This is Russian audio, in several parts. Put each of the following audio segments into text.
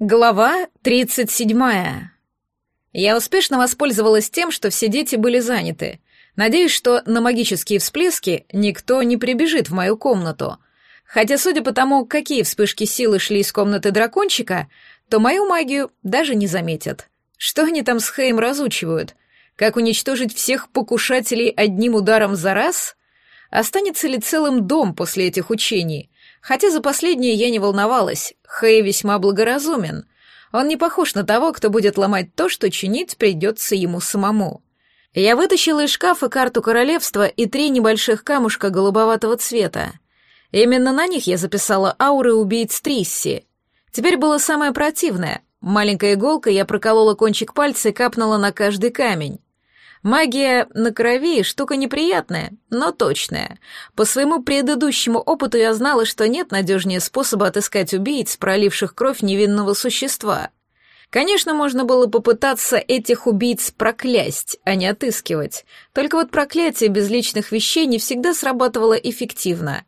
Глава 37. Я успешно воспользовалась тем, что все дети были заняты. Надеюсь, что на магические всплески никто не прибежит в мою комнату. Хотя, судя по тому, какие вспышки силы шли из комнаты дракончика, то мою магию даже не заметят. Что они там с Хейм разучивают? Как уничтожить всех покушателей одним ударом за раз? Останется ли целым дом после этих учений? Хотя за последнее я не волновалась, Хэй весьма благоразумен. Он не похож на того, кто будет ломать то, что чинить придется ему самому. Я вытащила из шкафа карту королевства и три небольших камушка голубоватого цвета. Именно на них я записала ауры убийц Трисси. Теперь было самое противное. Маленькая иголка я проколола кончик пальца и капнула на каждый камень. Магия на крови — штука неприятная, но точная. По своему предыдущему опыту я знала, что нет надежнее способа отыскать убийц, проливших кровь невинного существа. Конечно, можно было попытаться этих убийц проклясть, а не отыскивать. Только вот проклятие без личных вещей не всегда срабатывало эффективно.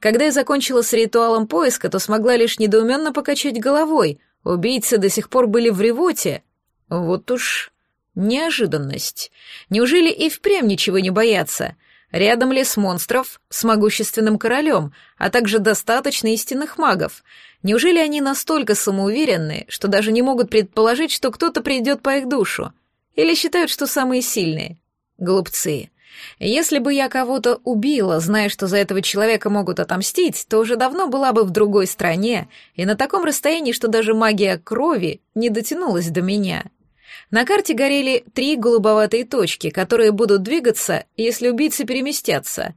Когда я закончила с ритуалом поиска, то смогла лишь недоуменно покачать головой. Убийцы до сих пор были в ревоте. Вот уж Неожиданность. Неужели и впрямь ничего не бояться? Рядом лес монстров с могущественным королем, а также достаточно истинных магов. Неужели они настолько самоуверенны, что даже не могут предположить, что кто-то придет по их душу? Или считают, что самые сильные? Глупцы. Если бы я кого-то убила, зная, что за этого человека могут отомстить, то уже давно была бы в другой стране и на таком расстоянии, что даже магия крови не дотянулась до меня. На карте горели три голубоватые точки, которые будут двигаться, если убийцы переместятся.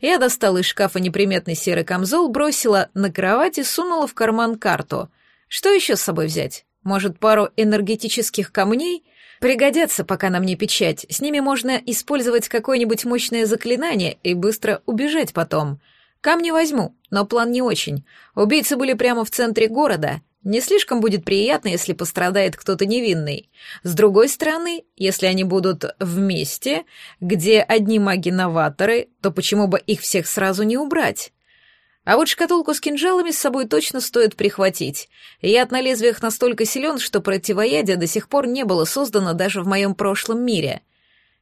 Я достала из шкафа неприметный серый камзол, бросила на кровать и сунула в карман карту. Что еще с собой взять? Может, пару энергетических камней? Пригодятся, пока на мне печать. С ними можно использовать какое-нибудь мощное заклинание и быстро убежать потом. Камни возьму, но план не очень. Убийцы были прямо в центре города. Не слишком будет приятно, если пострадает кто-то невинный. С другой стороны, если они будут вместе, где одни маги-новаторы, то почему бы их всех сразу не убрать? А вот шкатулку с кинжалами с собой точно стоит прихватить. Яд на лезвиях настолько силен, что противоядие до сих пор не было создано даже в моем прошлом мире.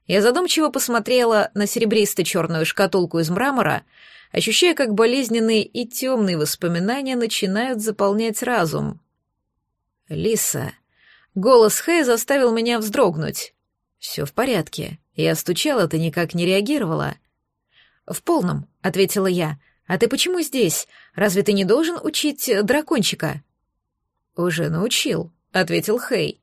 Я задумчиво посмотрела на серебристо-черную шкатулку из мрамора, ощущая, как болезненные и темные воспоминания начинают заполнять разум. «Лиса». Голос Хэй заставил меня вздрогнуть. «Все в порядке. Я стучала, ты никак не реагировала». «В полном», — ответила я. «А ты почему здесь? Разве ты не должен учить э, дракончика?» «Уже научил», — ответил Хэй.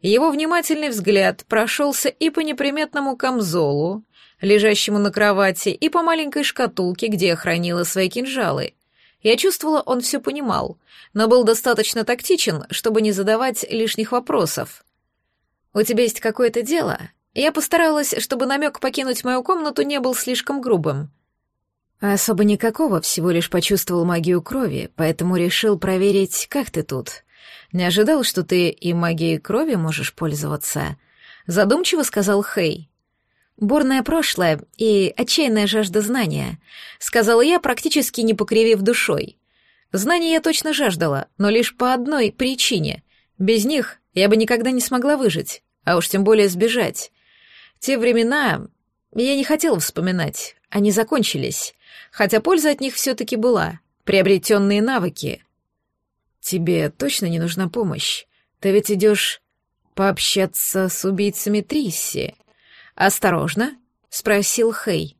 Его внимательный взгляд прошелся и по неприметному камзолу, лежащему на кровати, и по маленькой шкатулке, где я хранила свои кинжалы. Я чувствовала, он все понимал, но был достаточно тактичен, чтобы не задавать лишних вопросов. «У тебя есть какое-то дело?» Я постаралась, чтобы намек покинуть мою комнату не был слишком грубым. А особо никакого, всего лишь почувствовал магию крови, поэтому решил проверить, как ты тут. Не ожидал, что ты и магией крови можешь пользоваться. Задумчиво сказал Хей бурное прошлое и отчаянная жажда знания», — сказала я, практически не покривив душой. Знаний я точно жаждала, но лишь по одной причине. Без них я бы никогда не смогла выжить, а уж тем более сбежать. Те времена я не хотела вспоминать, они закончились, хотя польза от них все-таки была, приобретенные навыки. «Тебе точно не нужна помощь? Ты ведь идешь пообщаться с убийцами Трисси», «Осторожно», — спросил Хей.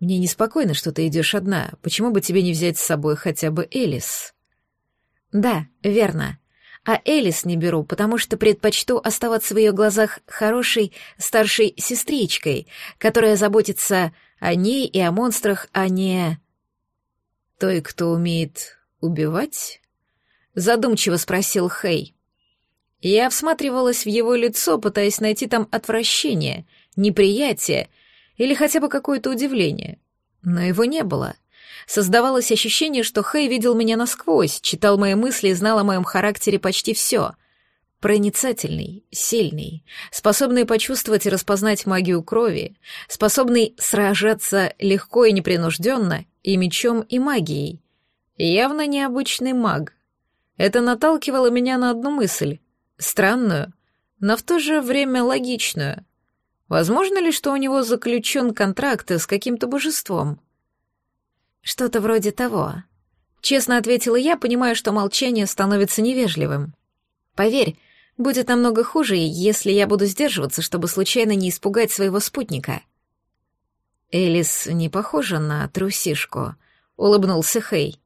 «Мне неспокойно, что ты идешь одна. Почему бы тебе не взять с собой хотя бы Элис?» «Да, верно. А Элис не беру, потому что предпочту оставаться в ее глазах хорошей старшей сестричкой, которая заботится о ней и о монстрах, а не...» «Той, кто умеет убивать?» — задумчиво спросил Хей. Я всматривалась в его лицо, пытаясь найти там отвращение — неприятие или хотя бы какое-то удивление. Но его не было. Создавалось ощущение, что Хэй видел меня насквозь, читал мои мысли и знал о моем характере почти все. Проницательный, сильный, способный почувствовать и распознать магию крови, способный сражаться легко и непринужденно и мечом, и магией. Явно необычный маг. Это наталкивало меня на одну мысль, странную, но в то же время логичную — Возможно ли, что у него заключен контракт с каким-то божеством? Что-то вроде того. Честно ответила я, понимая, что молчание становится невежливым. Поверь, будет намного хуже, если я буду сдерживаться, чтобы случайно не испугать своего спутника. Элис не похожа на трусишку, улыбнулся Хей.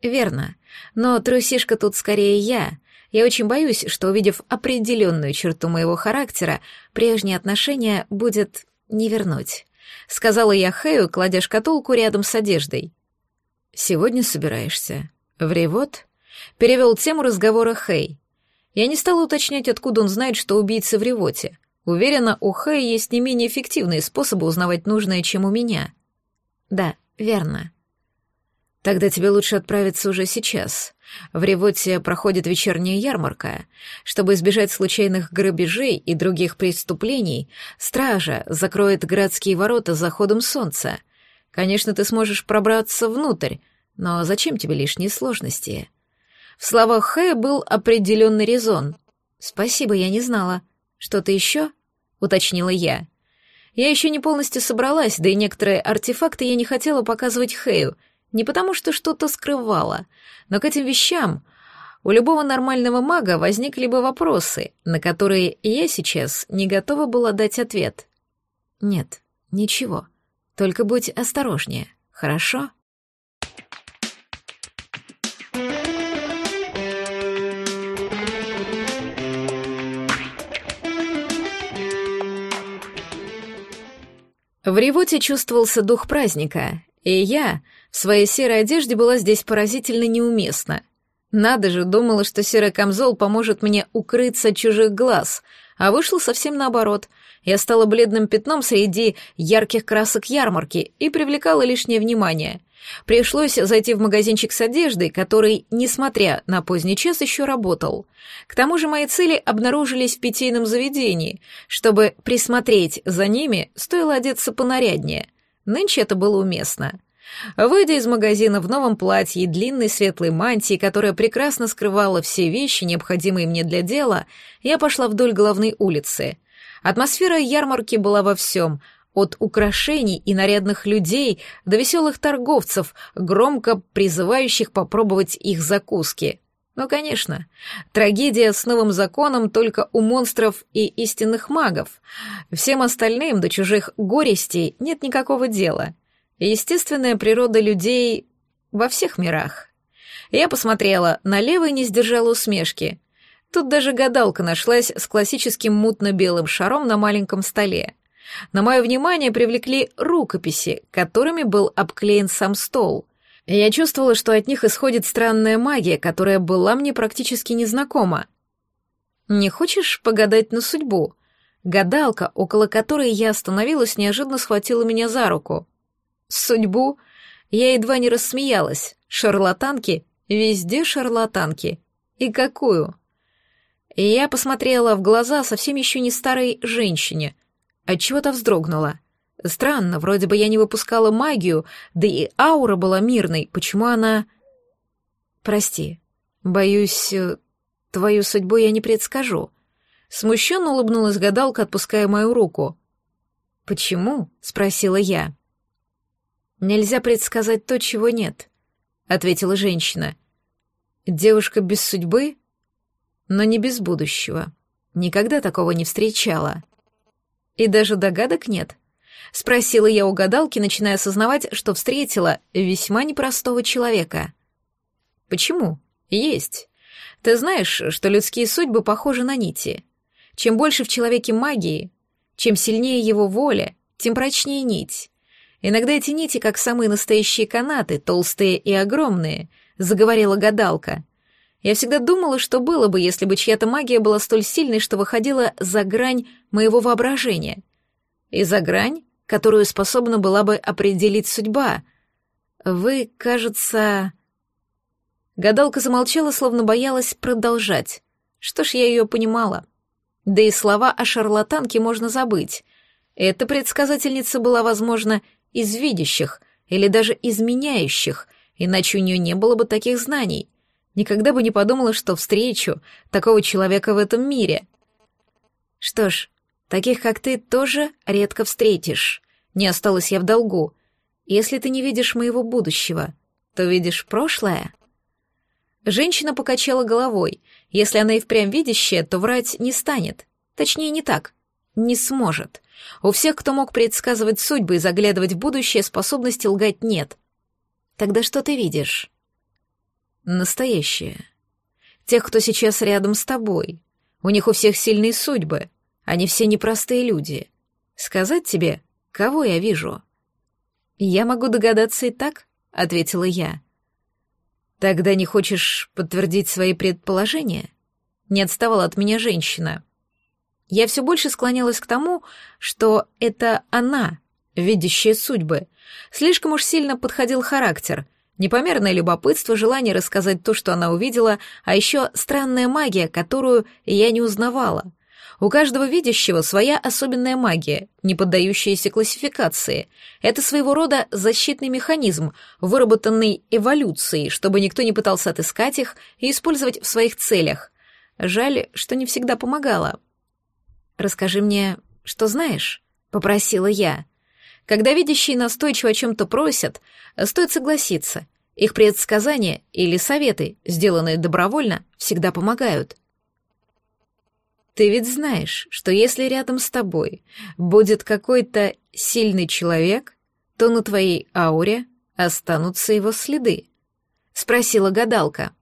Верно. Но трусишка тут скорее я. Я очень боюсь, что, увидев определенную черту моего характера, прежние отношения будет не вернуть. Сказала я Хэю, кладя шкатулку рядом с одеждой. «Сегодня собираешься. В ревот?» Перевел тему разговора Хэй. Я не стала уточнять, откуда он знает, что убийцы в ревоте. Уверена, у Хэя есть не менее эффективные способы узнавать нужное, чем у меня. «Да, верно», Тогда тебе лучше отправиться уже сейчас. В Ревоте проходит вечерняя ярмарка. Чтобы избежать случайных грабежей и других преступлений, стража закроет городские ворота за ходом солнца. Конечно, ты сможешь пробраться внутрь, но зачем тебе лишние сложности? В словах Хэ был определенный резон. «Спасибо, я не знала. Что-то еще?» — уточнила я. «Я еще не полностью собралась, да и некоторые артефакты я не хотела показывать Хэю», — не потому, что что-то скрывала, но к этим вещам у любого нормального мага возникли бы вопросы, на которые я сейчас не готова была дать ответ. Нет, ничего. Только будь осторожнее, хорошо? В ревоте чувствовался дух праздника, и я в своей серой одежде была здесь поразительно неуместна. Надо же, думала, что серый камзол поможет мне укрыться от чужих глаз, а вышло совсем наоборот. Я стала бледным пятном среди ярких красок ярмарки и привлекала лишнее внимание. Пришлось зайти в магазинчик с одеждой, который, несмотря на поздний час, еще работал. К тому же мои цели обнаружились в питейном заведении. Чтобы присмотреть за ними, стоило одеться понаряднее — Нынче это было уместно. Выйдя из магазина в новом платье и длинной светлой мантии, которая прекрасно скрывала все вещи, необходимые мне для дела, я пошла вдоль главной улицы. Атмосфера ярмарки была во всем — от украшений и нарядных людей до веселых торговцев, громко призывающих попробовать их закуски. Ну, конечно, трагедия с новым законом только у монстров и истинных магов. Всем остальным до чужих горестей нет никакого дела. Естественная природа людей во всех мирах. Я посмотрела налево и не сдержала усмешки. Тут даже гадалка нашлась с классическим мутно-белым шаром на маленьком столе. На мое внимание привлекли рукописи, которыми был обклеен сам стол — я чувствовала, что от них исходит странная магия, которая была мне практически незнакома. «Не хочешь погадать на судьбу?» Гадалка, около которой я остановилась, неожиданно схватила меня за руку. «Судьбу?» Я едва не рассмеялась. «Шарлатанки? Везде шарлатанки. И какую?» Я посмотрела в глаза совсем еще не старой женщине. Отчего-то вздрогнула. Странно, вроде бы я не выпускала магию, да и аура была мирной. Почему она... Прости, боюсь, э, твою судьбу я не предскажу. Смущенно улыбнулась гадалка, отпуская мою руку. «Почему?» — спросила я. «Нельзя предсказать то, чего нет», — ответила женщина. «Девушка без судьбы, но не без будущего. Никогда такого не встречала. И даже догадок нет», — спросила я у гадалки, начиная осознавать, что встретила весьма непростого человека. «Почему? Есть. Ты знаешь, что людские судьбы похожи на нити. Чем больше в человеке магии, чем сильнее его воля, тем прочнее нить. Иногда эти нити, как самые настоящие канаты, толстые и огромные», — заговорила гадалка. «Я всегда думала, что было бы, если бы чья-то магия была столь сильной, что выходила за грань моего воображения». И за грань которую способна была бы определить судьба. Вы, кажется...» Гадалка замолчала, словно боялась продолжать. Что ж, я ее понимала. Да и слова о шарлатанке можно забыть. Эта предсказательница была, возможно, из видящих или даже изменяющих, иначе у нее не было бы таких знаний. Никогда бы не подумала, что встречу такого человека в этом мире. Что ж, Таких, как ты, тоже редко встретишь. Не осталась я в долгу. Если ты не видишь моего будущего, то видишь прошлое». Женщина покачала головой. Если она и впрямь видящая, то врать не станет. Точнее, не так. Не сможет. У всех, кто мог предсказывать судьбы и заглядывать в будущее, способности лгать нет. Тогда что ты видишь? Настоящее. Тех, кто сейчас рядом с тобой. У них у всех сильные судьбы. Они все непростые люди. Сказать тебе, кого я вижу?» «Я могу догадаться и так», — ответила я. «Тогда не хочешь подтвердить свои предположения?» Не отставала от меня женщина. Я все больше склонялась к тому, что это она, видящая судьбы. Слишком уж сильно подходил характер, непомерное любопытство, желание рассказать то, что она увидела, а еще странная магия, которую я не узнавала — у каждого видящего своя особенная магия, не поддающаяся классификации. Это своего рода защитный механизм, выработанный эволюцией, чтобы никто не пытался отыскать их и использовать в своих целях. Жаль, что не всегда помогало. «Расскажи мне, что знаешь?» — попросила я. Когда видящие настойчиво о чем-то просят, стоит согласиться. Их предсказания или советы, сделанные добровольно, всегда помогают — ты ведь знаешь, что если рядом с тобой будет какой-то сильный человек, то на твоей ауре останутся его следы?» — спросила гадалка.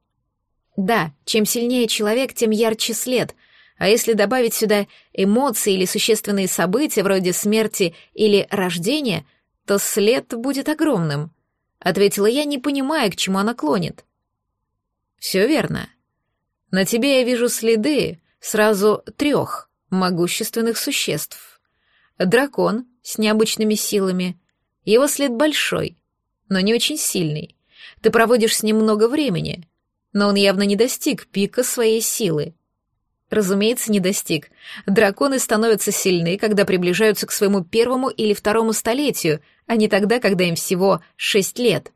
«Да, чем сильнее человек, тем ярче след», а если добавить сюда эмоции или существенные события вроде смерти или рождения, то след будет огромным, ответила я, не понимая, к чему она клонит. Все верно. На тебе я вижу следы, сразу трех могущественных существ. Дракон с необычными силами. Его след большой, но не очень сильный. Ты проводишь с ним много времени, но он явно не достиг пика своей силы. Разумеется, не достиг. Драконы становятся сильны, когда приближаются к своему первому или второму столетию, а не тогда, когда им всего шесть лет.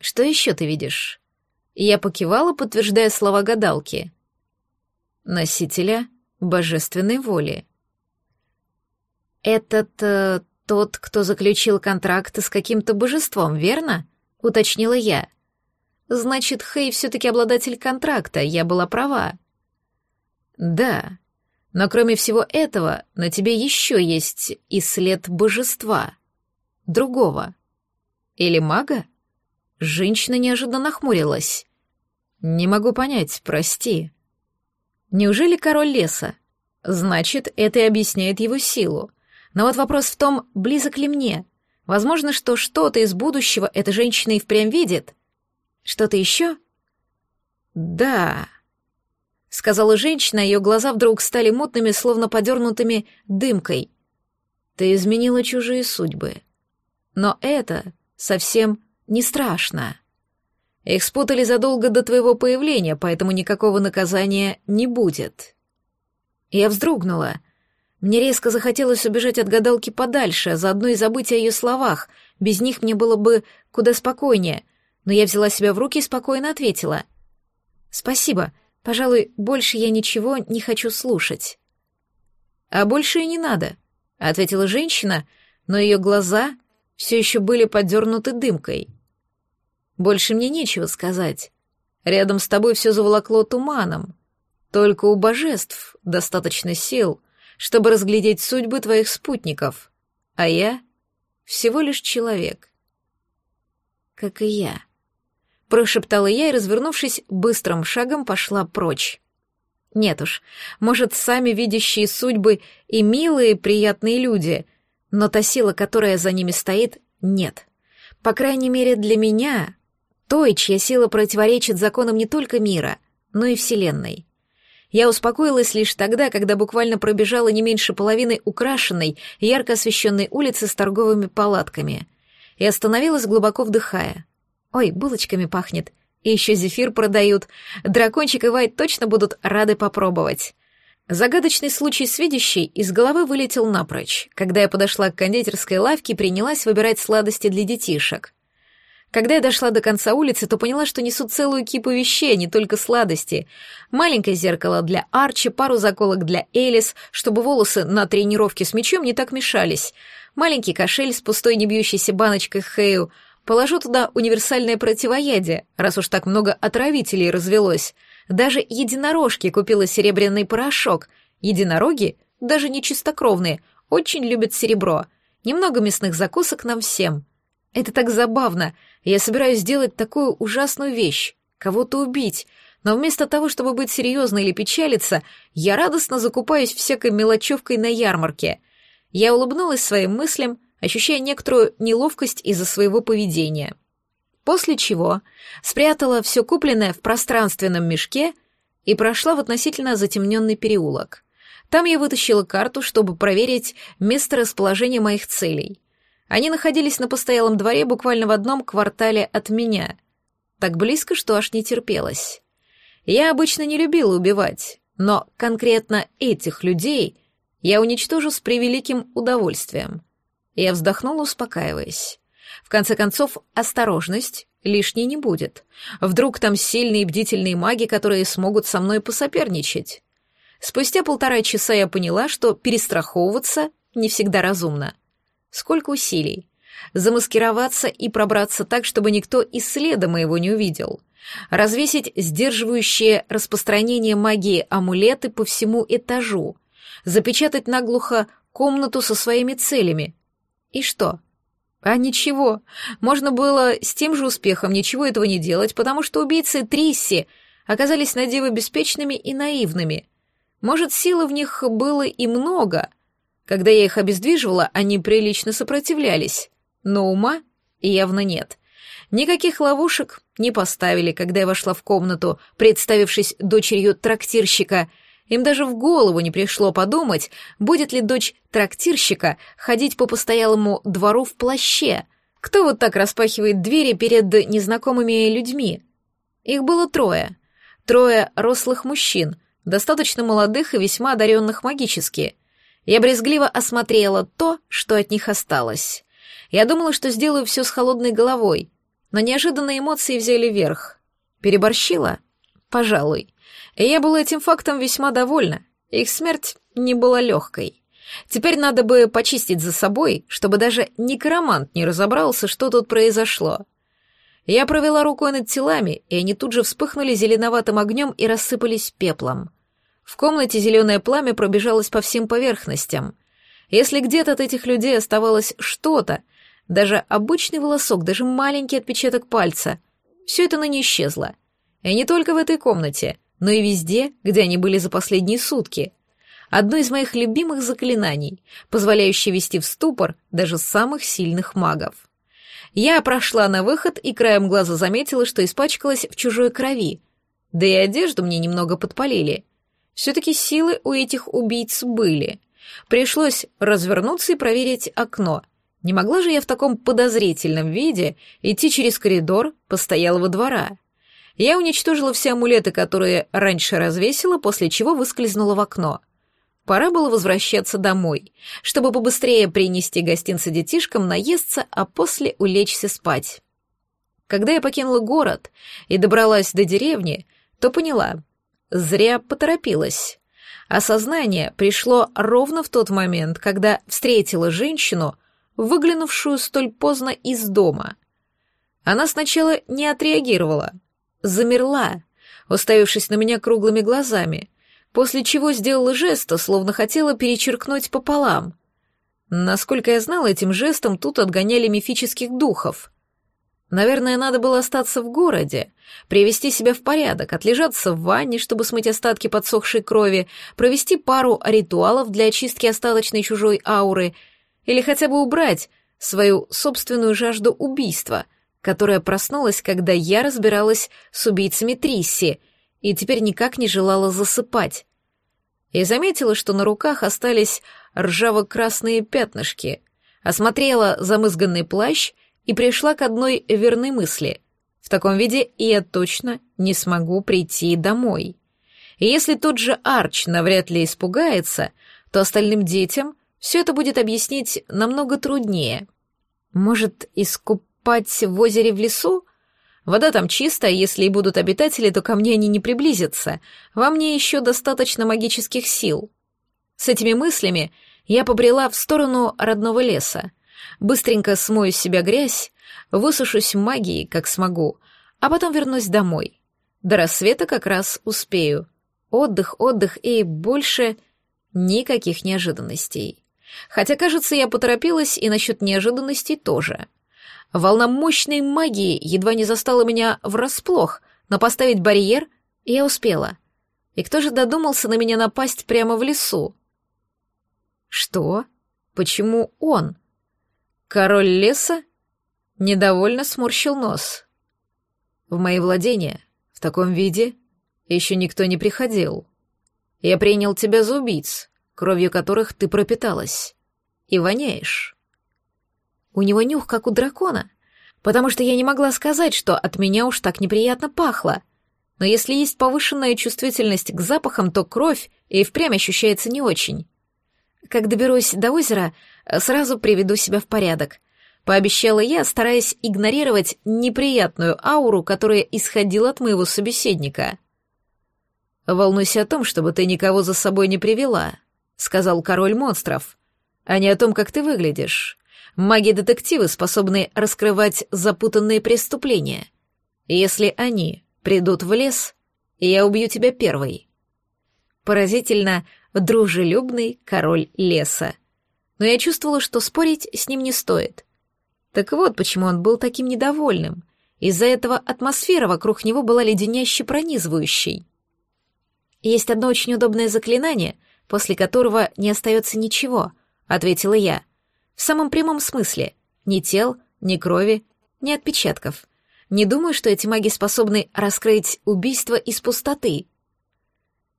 Что еще ты видишь? Я покивала, подтверждая слова гадалки носителя божественной воли. «Этот э, тот, кто заключил контракт с каким-то божеством, верно?» — уточнила я. «Значит, Хей все-таки обладатель контракта, я была права». «Да, но кроме всего этого, на тебе еще есть и след божества. Другого. Или мага?» Женщина неожиданно нахмурилась. «Не могу понять, прости», Неужели король леса? Значит, это и объясняет его силу. Но вот вопрос в том, близок ли мне. Возможно, что что-то из будущего эта женщина и впрямь видит. Что-то еще? Да, сказала женщина, а ее глаза вдруг стали мутными, словно подернутыми дымкой. Ты изменила чужие судьбы. Но это совсем не страшно. Их спутали задолго до твоего появления, поэтому никакого наказания не будет. Я вздрогнула. Мне резко захотелось убежать от гадалки подальше, заодно и забыть о ее словах. Без них мне было бы куда спокойнее. Но я взяла себя в руки и спокойно ответила. «Спасибо. Пожалуй, больше я ничего не хочу слушать». «А больше и не надо», — ответила женщина, но ее глаза все еще были подернуты дымкой — больше мне нечего сказать. Рядом с тобой все заволокло туманом. Только у божеств достаточно сил, чтобы разглядеть судьбы твоих спутников. А я всего лишь человек. Как и я. Прошептала я и, развернувшись, быстрым шагом пошла прочь. Нет уж, может, сами видящие судьбы и милые, приятные люди, но та сила, которая за ними стоит, нет. По крайней мере, для меня той, чья сила противоречит законам не только мира, но и Вселенной. Я успокоилась лишь тогда, когда буквально пробежала не меньше половины украшенной, ярко освещенной улицы с торговыми палатками. И остановилась, глубоко вдыхая. «Ой, булочками пахнет. И еще зефир продают. Дракончик и Вайт точно будут рады попробовать». Загадочный случай с видящей из головы вылетел напрочь, когда я подошла к кондитерской лавке и принялась выбирать сладости для детишек. Когда я дошла до конца улицы, то поняла, что несу целую кипу вещей, а не только сладости. Маленькое зеркало для Арчи, пару заколок для Элис, чтобы волосы на тренировке с мечом не так мешались. Маленький кошель с пустой небьющейся баночкой Хэю. Положу туда универсальное противоядие, раз уж так много отравителей развелось. Даже единорожки купила серебряный порошок. Единороги, даже не чистокровные, очень любят серебро. Немного мясных закусок нам всем. Это так забавно. Я собираюсь сделать такую ужасную вещь — кого-то убить. Но вместо того, чтобы быть серьезной или печалиться, я радостно закупаюсь всякой мелочевкой на ярмарке. Я улыбнулась своим мыслям, ощущая некоторую неловкость из-за своего поведения. После чего спрятала все купленное в пространственном мешке и прошла в относительно затемненный переулок. Там я вытащила карту, чтобы проверить месторасположение моих целей — они находились на постоялом дворе буквально в одном квартале от меня. Так близко, что аж не терпелось. Я обычно не любила убивать, но конкретно этих людей я уничтожу с превеликим удовольствием. Я вздохнула, успокаиваясь. В конце концов, осторожность лишней не будет. Вдруг там сильные бдительные маги, которые смогут со мной посоперничать. Спустя полтора часа я поняла, что перестраховываться не всегда разумно — Сколько усилий. Замаскироваться и пробраться так, чтобы никто и следа моего не увидел. Развесить сдерживающее распространение магии амулеты по всему этажу. Запечатать наглухо комнату со своими целями. И что? А ничего. Можно было с тем же успехом ничего этого не делать, потому что убийцы Трисси оказались на диво беспечными и наивными. Может, силы в них было и много, когда я их обездвиживала, они прилично сопротивлялись, но ума явно нет. Никаких ловушек не поставили, когда я вошла в комнату, представившись дочерью трактирщика. Им даже в голову не пришло подумать, будет ли дочь трактирщика ходить по постоялому двору в плаще. Кто вот так распахивает двери перед незнакомыми людьми? Их было трое. Трое рослых мужчин, достаточно молодых и весьма одаренных магически — я брезгливо осмотрела то, что от них осталось. Я думала, что сделаю все с холодной головой, но неожиданные эмоции взяли верх. Переборщила? Пожалуй. И я была этим фактом весьма довольна. Их смерть не была легкой. Теперь надо бы почистить за собой, чтобы даже некромант не разобрался, что тут произошло. Я провела рукой над телами, и они тут же вспыхнули зеленоватым огнем и рассыпались пеплом. В комнате зеленое пламя пробежалось по всем поверхностям. Если где-то от этих людей оставалось что-то, даже обычный волосок, даже маленький отпечаток пальца, все это на ней исчезло. И не только в этой комнате, но и везде, где они были за последние сутки. Одно из моих любимых заклинаний, позволяющее вести в ступор даже самых сильных магов. Я прошла на выход и краем глаза заметила, что испачкалась в чужой крови. Да и одежду мне немного подпалили. Все-таки силы у этих убийц были. Пришлось развернуться и проверить окно. Не могла же я в таком подозрительном виде идти через коридор постоялого двора. Я уничтожила все амулеты, которые раньше развесила, после чего выскользнула в окно. Пора было возвращаться домой, чтобы побыстрее принести гостинцы детишкам, наесться, а после улечься спать. Когда я покинула город и добралась до деревни, то поняла, Зря поторопилась. Осознание пришло ровно в тот момент, когда встретила женщину, выглянувшую столь поздно из дома. Она сначала не отреагировала, замерла, уставившись на меня круглыми глазами, после чего сделала жест, словно хотела перечеркнуть пополам. Насколько я знала, этим жестом тут отгоняли мифических духов — Наверное, надо было остаться в городе, привести себя в порядок, отлежаться в ванне, чтобы смыть остатки подсохшей крови, провести пару ритуалов для очистки остаточной чужой ауры или хотя бы убрать свою собственную жажду убийства, которая проснулась, когда я разбиралась с убийцами Трисси и теперь никак не желала засыпать. Я заметила, что на руках остались ржаво-красные пятнышки, осмотрела замызганный плащ — и пришла к одной верной мысли. В таком виде я точно не смогу прийти домой. И если тот же Арч навряд ли испугается, то остальным детям все это будет объяснить намного труднее. Может, искупать в озере в лесу? Вода там чистая, если и будут обитатели, то ко мне они не приблизятся. Во мне еще достаточно магических сил. С этими мыслями я побрела в сторону родного леса. Быстренько смою с себя грязь, высушусь магией, как смогу, а потом вернусь домой. До рассвета как раз успею. Отдых, отдых и больше никаких неожиданностей. Хотя, кажется, я поторопилась и насчет неожиданностей тоже. Волна мощной магии едва не застала меня врасплох, но поставить барьер я успела. И кто же додумался на меня напасть прямо в лесу? Что? Почему он? — Король леса недовольно сморщил нос. В мои владения в таком виде еще никто не приходил. Я принял тебя за убийц, кровью которых ты пропиталась. И воняешь. У него нюх, как у дракона, потому что я не могла сказать, что от меня уж так неприятно пахло. Но если есть повышенная чувствительность к запахам, то кровь и впрямь ощущается не очень. Как доберусь до озера, э, сразу приведу себя в порядок. Пообещала я, стараясь игнорировать неприятную ауру, которая исходила от моего собеседника. «Волнуйся о том, чтобы ты никого за собой не привела», — сказал король монстров, — «а не о том, как ты выглядишь. Маги-детективы способны раскрывать запутанные преступления. Если они придут в лес, я убью тебя первой». Поразительно, дружелюбный король леса. Но я чувствовала, что спорить с ним не стоит. Так вот, почему он был таким недовольным. Из-за этого атмосфера вокруг него была леденяще пронизывающей. «Есть одно очень удобное заклинание, после которого не остается ничего», — ответила я. «В самом прямом смысле. Ни тел, ни крови, ни отпечатков. Не думаю, что эти маги способны раскрыть убийство из пустоты.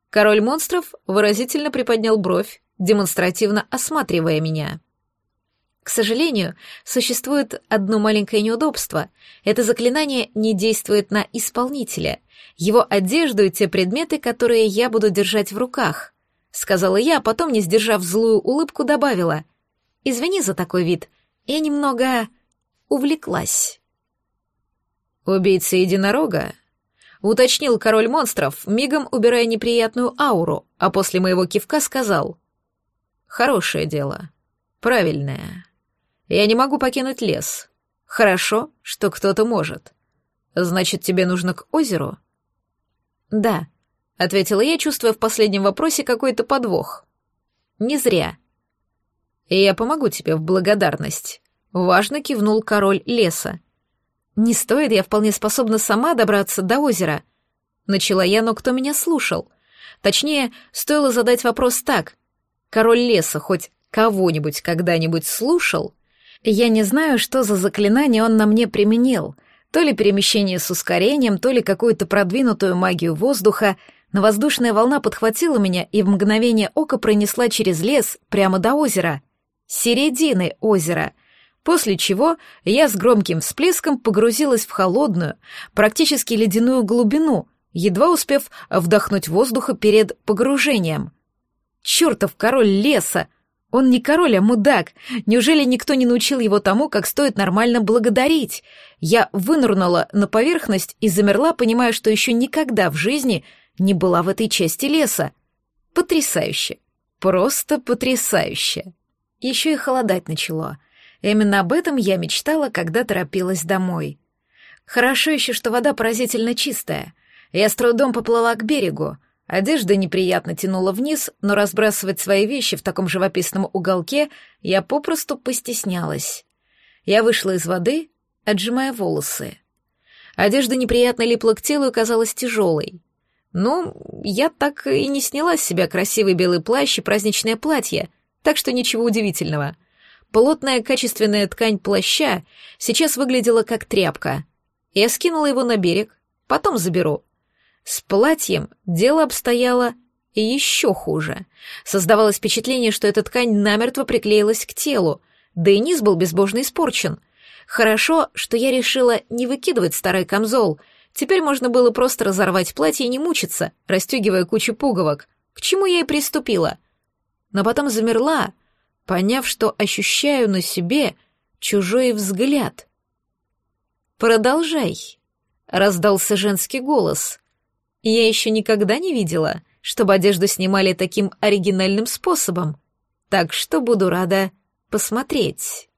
Король монстров выразительно приподнял бровь, демонстративно осматривая меня. К сожалению, существует одно маленькое неудобство. Это заклинание не действует на исполнителя. Его одежду и те предметы, которые я буду держать в руках, сказала я, а потом, не сдержав злую улыбку, добавила: "Извини за такой вид. Я немного увлеклась". Убийца единорога уточнил король монстров, мигом убирая неприятную ауру, а после моего кивка сказал. «Хорошее дело. Правильное. Я не могу покинуть лес. Хорошо, что кто-то может. Значит, тебе нужно к озеру?» «Да», — ответила я, чувствуя в последнем вопросе какой-то подвох. «Не зря». Я помогу тебе в благодарность», — важно кивнул король леса. Не стоит, я вполне способна сама добраться до озера. Начала я, но кто меня слушал? Точнее, стоило задать вопрос так. Король леса хоть кого-нибудь когда-нибудь слушал? Я не знаю, что за заклинание он на мне применил. То ли перемещение с ускорением, то ли какую-то продвинутую магию воздуха, но воздушная волна подхватила меня и в мгновение ока пронесла через лес прямо до озера. Середины озера — после чего я с громким всплеском погрузилась в холодную, практически ледяную глубину, едва успев вдохнуть воздуха перед погружением. «Чертов король леса! Он не король, а мудак! Неужели никто не научил его тому, как стоит нормально благодарить?» Я вынырнула на поверхность и замерла, понимая, что еще никогда в жизни не была в этой части леса. Потрясающе! Просто потрясающе! Еще и холодать начало — Именно об этом я мечтала, когда торопилась домой. Хорошо еще, что вода поразительно чистая. Я с трудом поплыла к берегу. Одежда неприятно тянула вниз, но разбрасывать свои вещи в таком живописном уголке я попросту постеснялась. Я вышла из воды, отжимая волосы. Одежда неприятно липла к телу и казалась тяжелой. Ну, я так и не сняла с себя красивый белый плащ и праздничное платье, так что ничего удивительного — Плотная качественная ткань плаща сейчас выглядела как тряпка. Я скинула его на берег, потом заберу. С платьем дело обстояло еще хуже. Создавалось впечатление, что эта ткань намертво приклеилась к телу, да и низ был безбожно испорчен. Хорошо, что я решила не выкидывать старый камзол. Теперь можно было просто разорвать платье и не мучиться, расстегивая кучу пуговок. К чему я и приступила. Но потом замерла, поняв, что ощущаю на себе чужой взгляд. «Продолжай», — раздался женский голос. «Я еще никогда не видела, чтобы одежду снимали таким оригинальным способом, так что буду рада посмотреть».